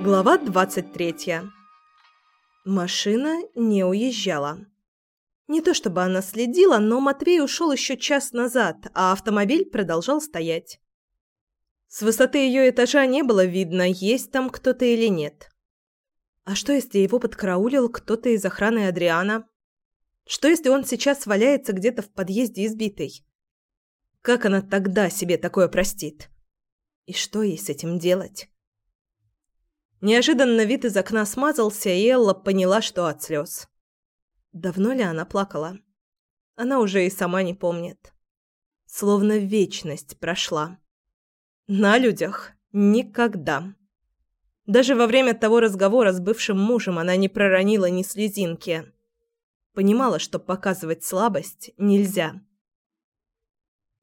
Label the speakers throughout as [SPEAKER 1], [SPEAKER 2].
[SPEAKER 1] Глава 23. Машина не уезжала. Не то чтобы она следила, но Матвей ушел еще час назад, а автомобиль продолжал стоять. С высоты ее этажа не было видно, есть там кто-то или нет. А что, если его подкараулил кто-то из охраны Адриана? Что, если он сейчас валяется где-то в подъезде избитый? Как она тогда себе такое простит? И что ей с этим делать? Неожиданно вид из окна смазался, и Элла поняла, что от слез. Давно ли она плакала? Она уже и сама не помнит. Словно вечность прошла. На людях никогда. Даже во время того разговора с бывшим мужем она не проронила ни слезинки. Понимала, что показывать слабость нельзя.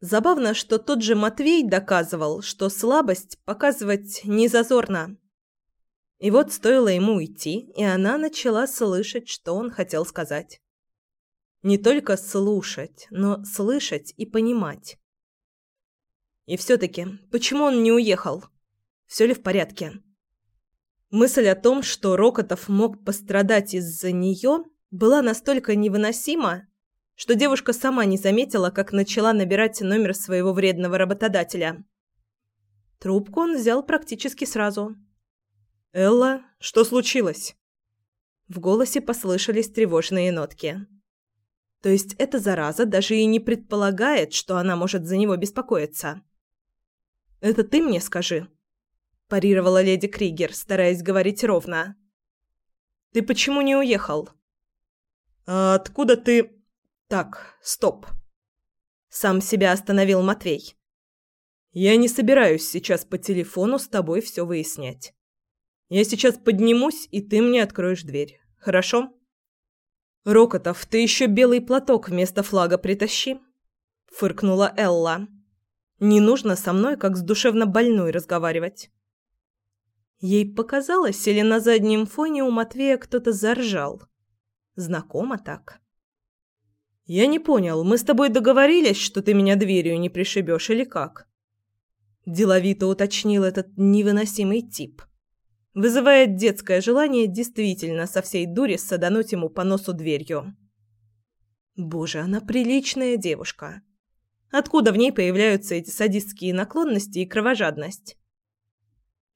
[SPEAKER 1] Забавно, что тот же Матвей доказывал, что слабость показывать не зазорно. И вот стоило ему уйти, и она начала слышать, что он хотел сказать. Не только слушать, но слышать и понимать. И все-таки, почему он не уехал? Все ли в порядке? Мысль о том, что Рокотов мог пострадать из-за нее, была настолько невыносима, что девушка сама не заметила, как начала набирать номер своего вредного работодателя. Трубку он взял практически сразу – «Элла, что случилось?» В голосе послышались тревожные нотки. То есть эта зараза даже и не предполагает, что она может за него беспокоиться. «Это ты мне скажи», – парировала леди Кригер, стараясь говорить ровно. «Ты почему не уехал?» «А откуда ты...» «Так, стоп». Сам себя остановил Матвей. «Я не собираюсь сейчас по телефону с тобой все выяснять. Я сейчас поднимусь, и ты мне откроешь дверь. Хорошо? Рокотов, ты еще белый платок вместо флага притащи, фыркнула Элла. Не нужно со мной как с душевно больной разговаривать. Ей показалось, или на заднем фоне у Матвея кто-то заржал. Знакомо так. Я не понял, мы с тобой договорились, что ты меня дверью не пришибешь или как? Деловито уточнил этот невыносимый тип вызывает детское желание действительно со всей дури садануть ему по носу дверью. Боже, она приличная девушка. Откуда в ней появляются эти садистские наклонности и кровожадность?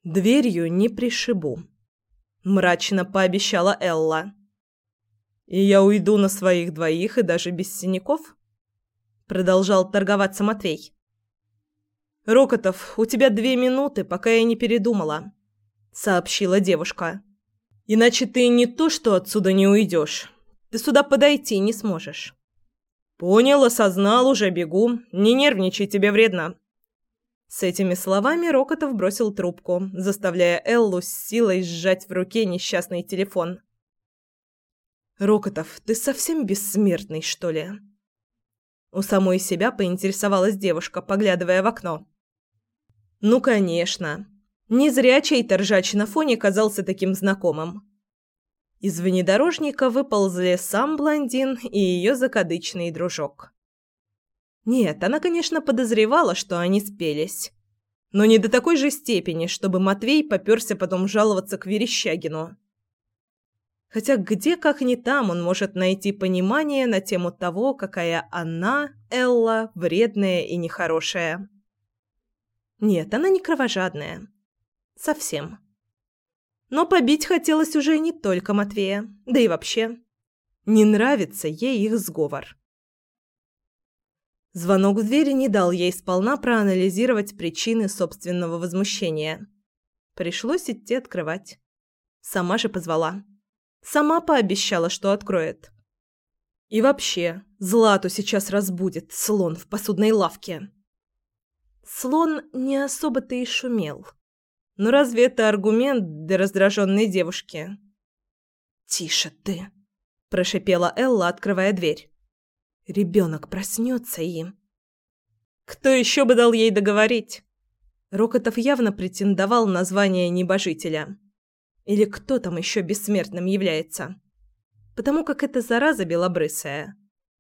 [SPEAKER 1] Дверью не пришибу, мрачно пообещала Элла. И я уйду на своих двоих и даже без синяков? Продолжал торговаться Матвей. Рокотов, у тебя две минуты, пока я не передумала сообщила девушка. Иначе ты не то, что отсюда не уйдешь. Ты сюда подойти не сможешь. Понял, осознал, уже бегу. Не нервничай, тебе вредно. С этими словами Рокотов бросил трубку, заставляя Эллу с силой сжать в руке несчастный телефон. «Рокотов, ты совсем бессмертный, что ли?» У самой себя поинтересовалась девушка, поглядывая в окно. «Ну, конечно. Не зря чей-то ржач на фоне казался таким знакомым. Из внедорожника выползли сам блондин и ее закадычный дружок. Нет, она, конечно, подозревала, что они спелись. Но не до такой же степени, чтобы Матвей попёрся потом жаловаться к Верещагину. Хотя где, как не там, он может найти понимание на тему того, какая она, Элла, вредная и нехорошая. Нет, она не кровожадная. Совсем. Но побить хотелось уже не только Матвея, да и вообще. Не нравится ей их сговор. Звонок в двери не дал ей сполна проанализировать причины собственного возмущения. Пришлось идти открывать. Сама же позвала. Сама пообещала, что откроет. И вообще, Злату сейчас разбудит слон в посудной лавке. Слон не особо-то и шумел. Но разве это аргумент для раздраженной девушки? «Тише ты!» – прошипела Элла, открывая дверь. «Ребенок проснется и...» «Кто еще бы дал ей договорить?» Рокотов явно претендовал на звание небожителя. Или кто там еще бессмертным является? потому как эта зараза белобрысая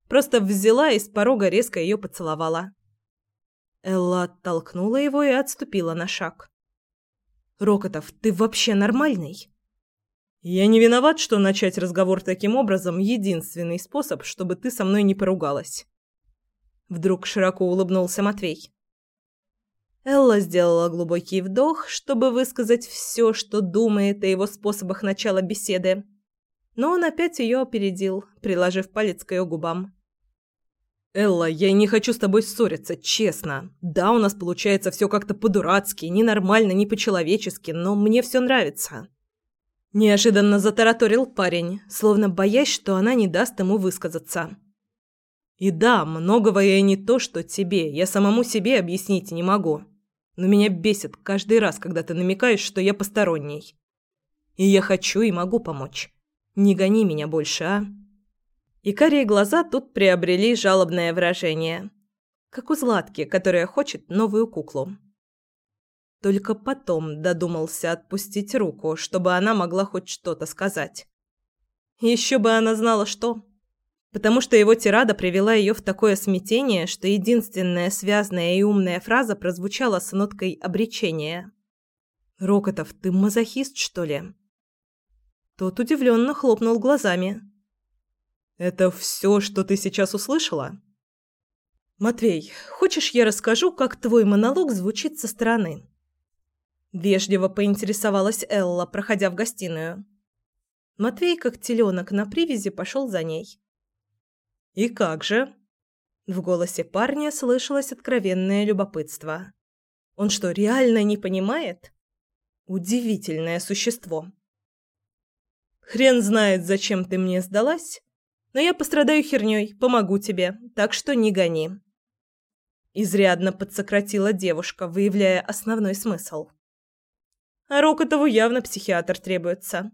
[SPEAKER 1] просто взяла и с порога резко ее поцеловала. Элла оттолкнула его и отступила на шаг. «Рокотов, ты вообще нормальный?» «Я не виноват, что начать разговор таким образом – единственный способ, чтобы ты со мной не поругалась». Вдруг широко улыбнулся Матвей. Элла сделала глубокий вдох, чтобы высказать все, что думает о его способах начала беседы. Но он опять ее опередил, приложив палец к ее губам. «Элла, я не хочу с тобой ссориться, честно. Да, у нас получается все как-то по-дурацки, ненормально, не по-человечески, но мне все нравится». Неожиданно затараторил парень, словно боясь, что она не даст ему высказаться. «И да, многого я не то, что тебе, я самому себе объяснить не могу. Но меня бесит каждый раз, когда ты намекаешь, что я посторонний. И я хочу и могу помочь. Не гони меня больше, а?» И карие глаза тут приобрели жалобное выражение. Как у Златки, которая хочет новую куклу. Только потом додумался отпустить руку, чтобы она могла хоть что-то сказать. Еще бы она знала, что. Потому что его тирада привела ее в такое смятение, что единственная связная и умная фраза прозвучала с ноткой обречения. «Рокотов, ты мазохист, что ли?» Тот удивленно хлопнул глазами. «Это все, что ты сейчас услышала?» «Матвей, хочешь, я расскажу, как твой монолог звучит со стороны?» Вежливо поинтересовалась Элла, проходя в гостиную. Матвей, как теленок на привязи, пошел за ней. «И как же?» В голосе парня слышалось откровенное любопытство. «Он что, реально не понимает?» «Удивительное существо». «Хрен знает, зачем ты мне сдалась, но я пострадаю херней, помогу тебе, так что не гони». Изрядно подсократила девушка, выявляя основной смысл. А Рокотову явно психиатр требуется.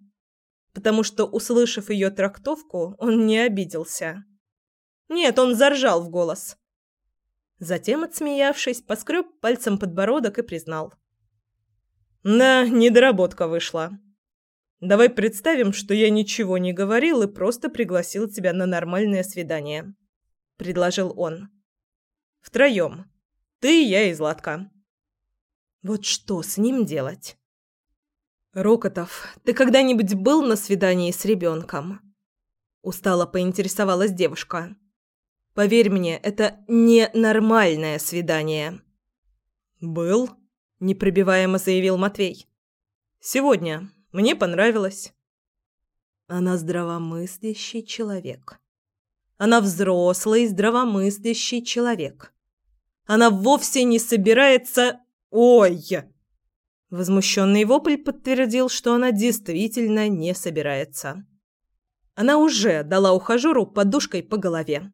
[SPEAKER 1] Потому что, услышав ее трактовку, он не обиделся. Нет, он заржал в голос. Затем, отсмеявшись, поскреб пальцем подбородок и признал. «Да, недоработка вышла. Давай представим, что я ничего не говорил и просто пригласил тебя на нормальное свидание», — предложил он. «Втроем. Ты, я и Златка». Вот что с ним делать? «Рокотов, ты когда-нибудь был на свидании с ребенком?» Устало поинтересовалась девушка. «Поверь мне, это не нормальное свидание». «Был», – непробиваемо заявил Матвей. «Сегодня. Мне понравилось». Она здравомыслящий человек. Она взрослый, здравомыслящий человек. Она вовсе не собирается... Ой! Возмущенный вопль подтвердил, что она действительно не собирается. Она уже дала ухажеру подушкой по голове.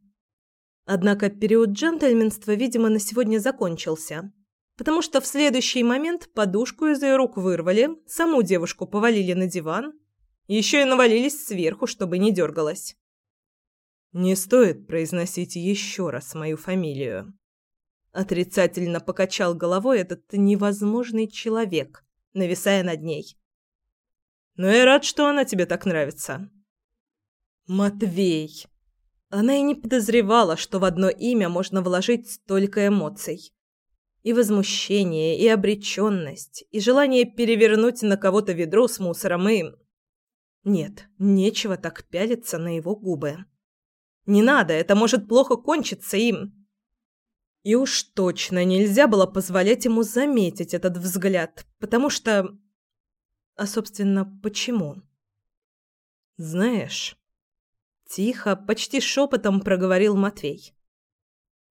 [SPEAKER 1] Однако период джентльменства, видимо, на сегодня закончился, потому что в следующий момент подушку из ее рук вырвали, саму девушку повалили на диван, еще и навалились сверху, чтобы не дергалась. «Не стоит произносить еще раз мою фамилию», Отрицательно покачал головой этот невозможный человек, нависая над ней. «Но я рад, что она тебе так нравится». «Матвей!» Она и не подозревала, что в одно имя можно вложить столько эмоций. И возмущение, и обреченность, и желание перевернуть на кого-то ведро с мусором, и... Нет, нечего так пялиться на его губы. Не надо, это может плохо кончиться им. И уж точно нельзя было позволять ему заметить этот взгляд, потому что... А, собственно, почему? Знаешь... Тихо, почти шепотом проговорил Матвей.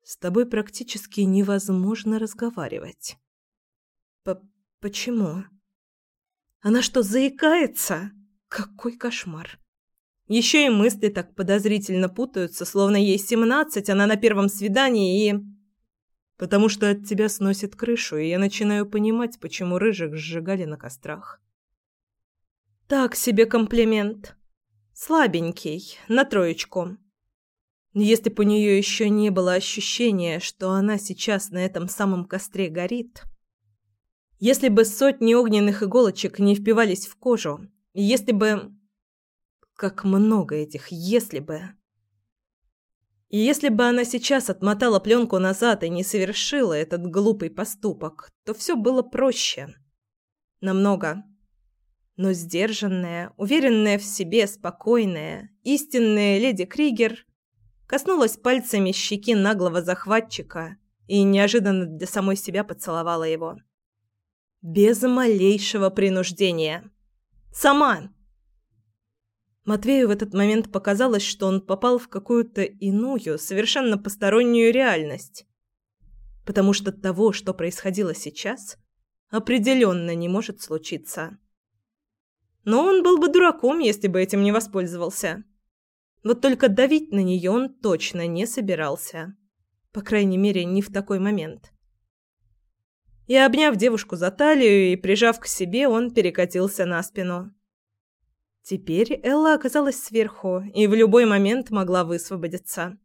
[SPEAKER 1] С тобой практически невозможно разговаривать. П почему? Она что, заикается? Какой кошмар. Еще и мысли так подозрительно путаются, словно ей семнадцать, она на первом свидании и потому что от тебя сносит крышу, и я начинаю понимать, почему рыжих сжигали на кострах. Так себе комплимент. Слабенький, на троечку. Если бы у нее еще не было ощущения, что она сейчас на этом самом костре горит, если бы сотни огненных иголочек не впивались в кожу, если бы... Как много этих «если бы». И если бы она сейчас отмотала пленку назад и не совершила этот глупый поступок, то все было проще. Намного. Но сдержанная, уверенная в себе, спокойная, истинная леди Кригер коснулась пальцами щеки наглого захватчика и неожиданно для самой себя поцеловала его. Без малейшего принуждения. Сама. Матвею в этот момент показалось, что он попал в какую-то иную, совершенно постороннюю реальность. Потому что того, что происходило сейчас, определенно не может случиться. Но он был бы дураком, если бы этим не воспользовался. Вот только давить на нее он точно не собирался. По крайней мере, не в такой момент. И обняв девушку за талию и прижав к себе, он перекатился на спину. Теперь Элла оказалась сверху и в любой момент могла высвободиться.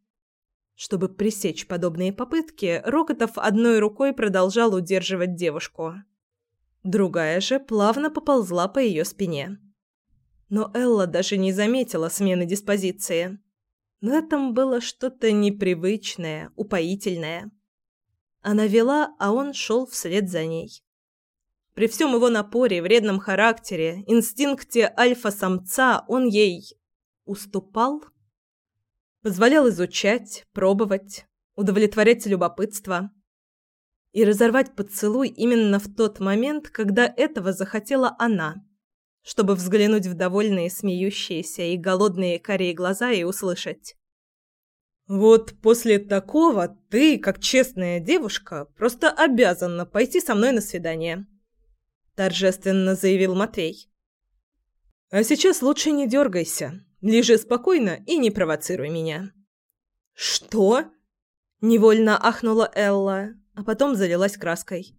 [SPEAKER 1] Чтобы пресечь подобные попытки, Рокотов одной рукой продолжал удерживать девушку. Другая же плавно поползла по ее спине. Но Элла даже не заметила смены диспозиции. В этом было что-то непривычное, упоительное. Она вела, а он шел вслед за ней. При всем его напоре, вредном характере, инстинкте альфа-самца он ей уступал? Позволял изучать, пробовать, удовлетворять любопытство – и разорвать поцелуй именно в тот момент, когда этого захотела она, чтобы взглянуть в довольные смеющиеся и голодные карие глаза и услышать. «Вот после такого ты, как честная девушка, просто обязана пойти со мной на свидание», – торжественно заявил Матвей. «А сейчас лучше не дергайся, лежи спокойно и не провоцируй меня». «Что?» – невольно ахнула Элла а потом залилась краской.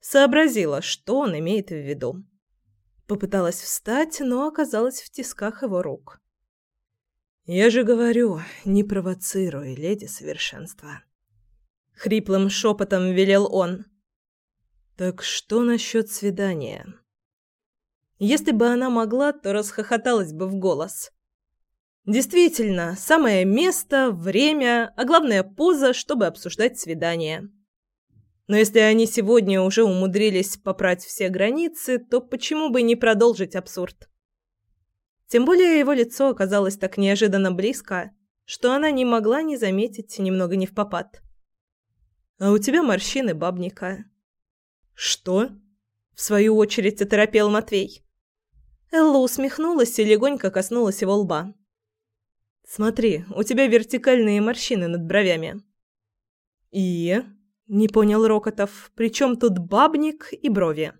[SPEAKER 1] Сообразила, что он имеет в виду. Попыталась встать, но оказалась в тисках его рук. «Я же говорю, не провоцируй, леди совершенства». Хриплым шепотом велел он. «Так что насчет свидания?» Если бы она могла, то расхохоталась бы в голос. Действительно, самое место, время, а главное поза, чтобы обсуждать свидание. Но если они сегодня уже умудрились попрать все границы, то почему бы не продолжить абсурд? Тем более его лицо оказалось так неожиданно близко, что она не могла не заметить немного не в попад. «А у тебя морщины бабника». «Что?» — в свою очередь оторопел Матвей. Элла усмехнулась и легонько коснулась его лба. «Смотри, у тебя вертикальные морщины над бровями». «И?» Не понял Рокотов. Причем тут бабник и брови?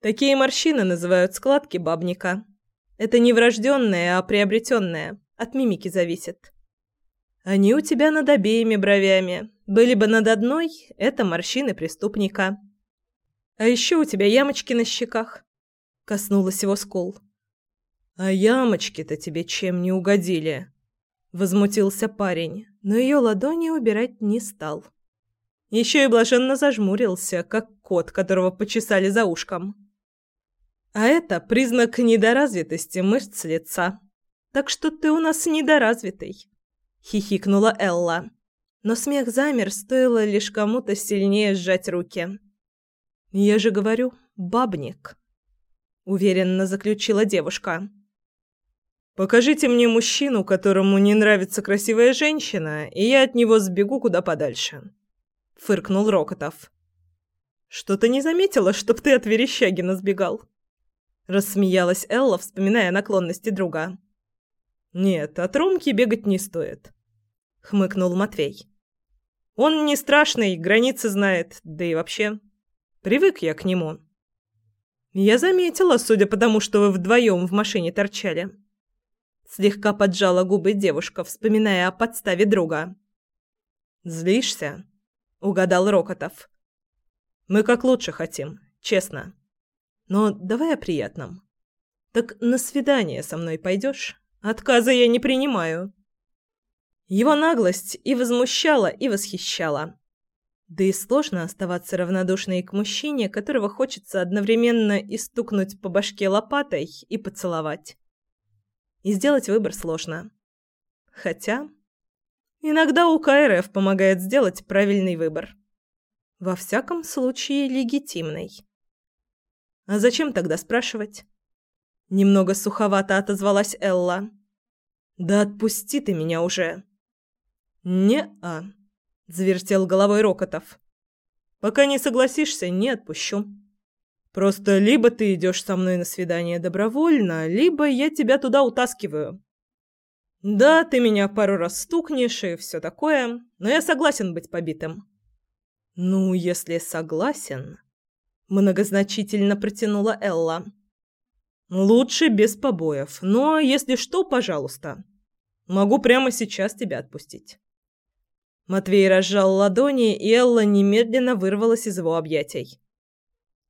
[SPEAKER 1] Такие морщины называют складки бабника. Это не врожденное, а приобретенное. От мимики зависит. Они у тебя над обеими бровями. Были бы над одной – это морщины преступника. А еще у тебя ямочки на щеках. Коснулась его скул. А ямочки-то тебе чем не угодили? Возмутился парень, но ее ладони убирать не стал. Еще и блаженно зажмурился, как кот, которого почесали за ушком. А это признак недоразвитости мышц лица. Так что ты у нас недоразвитый, хихикнула Элла. Но смех замер, стоило лишь кому-то сильнее сжать руки. Я же говорю, бабник, уверенно заключила девушка. Покажите мне мужчину, которому не нравится красивая женщина, и я от него сбегу куда подальше фыркнул Рокотов. Что-то не заметила, чтоб ты от Верещагина сбегал. Рассмеялась Элла, вспоминая наклонности друга. Нет, от Ромки бегать не стоит, хмыкнул Матвей. Он не страшный, границы знает, да и вообще привык я к нему. Я заметила, судя по тому, что вы вдвоем в машине торчали. Слегка поджала губы девушка, вспоминая о подставе друга. Злишься? угадал Рокотов. Мы как лучше хотим, честно. Но давай о приятном. Так на свидание со мной пойдешь? Отказа я не принимаю. Его наглость и возмущала, и восхищала. Да и сложно оставаться равнодушной к мужчине, которого хочется одновременно и стукнуть по башке лопатой, и поцеловать. И сделать выбор сложно. Хотя... Иногда у КРФ помогает сделать правильный выбор. Во всяком случае, легитимный. А зачем тогда спрашивать? Немного суховато отозвалась Элла. Да отпусти ты меня уже. Не-а, завертел головой Рокотов. Пока не согласишься, не отпущу. Просто либо ты идешь со мной на свидание добровольно, либо я тебя туда утаскиваю. Да, ты меня пару раз стукнешь и все такое, но я согласен быть побитым. Ну, если согласен, многозначительно протянула Элла. Лучше без побоев, но если что, пожалуйста. Могу прямо сейчас тебя отпустить. Матвей разжал ладони, и Элла немедленно вырвалась из его объятий.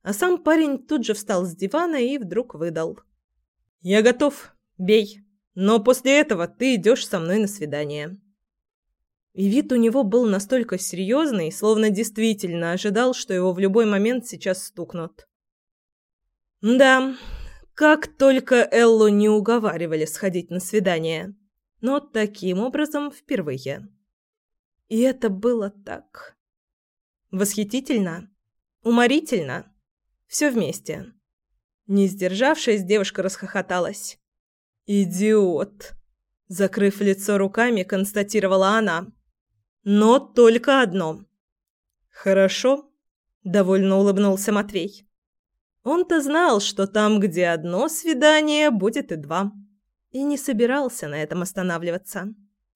[SPEAKER 1] А сам парень тут же встал с дивана и вдруг выдал: "Я готов. Бей". Но после этого ты идешь со мной на свидание». И вид у него был настолько серьезный, словно действительно ожидал, что его в любой момент сейчас стукнут. Да, как только Эллу не уговаривали сходить на свидание, но таким образом впервые. И это было так. Восхитительно, уморительно, все вместе. Не сдержавшись, девушка расхохоталась. «Идиот!» Закрыв лицо руками, констатировала она. «Но только одно». «Хорошо», — довольно улыбнулся Матвей. Он-то знал, что там, где одно свидание, будет и два. И не собирался на этом останавливаться.